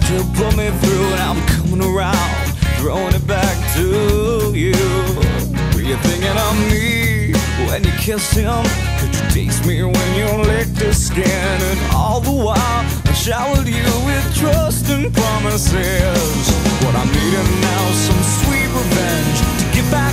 that you put me through, and I'm coming around, throwing it back to you. Were you thinking of me when you kissed him? Could you taste me when you licked his skin? And all the while, I showered you with trust and promises. What I'm needing now is some sweet revenge to get back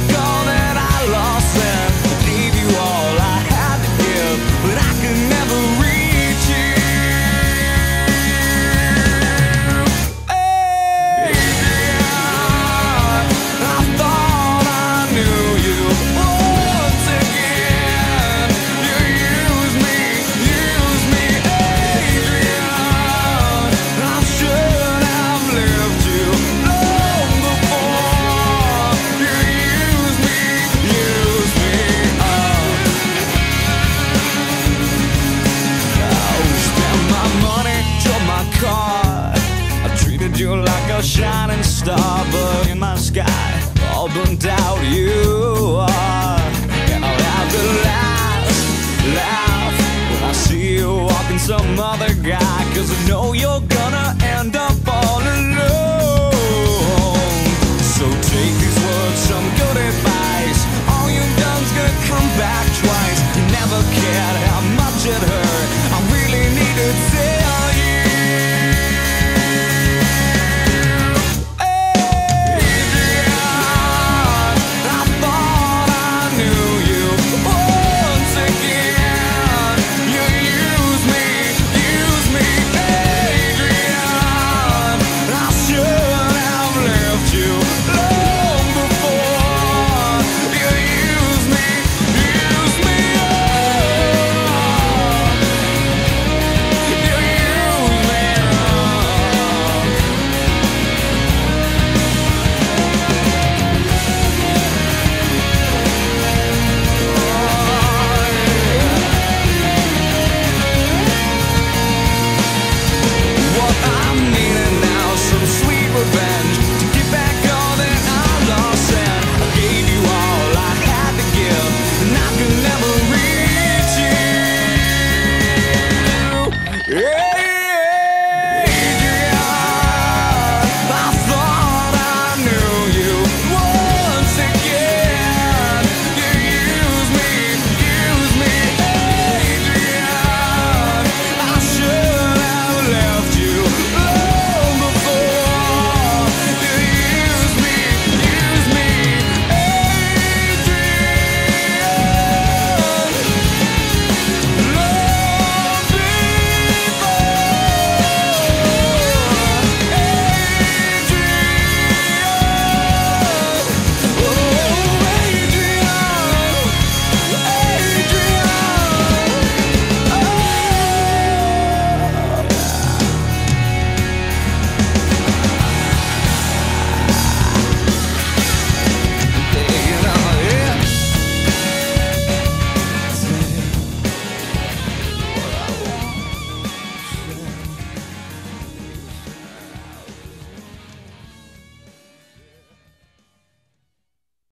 shining star burning my sky. All burned out, you are. And I'll have the last laugh when I see you walking some other guy. Cause I know you're gonna end up all alone.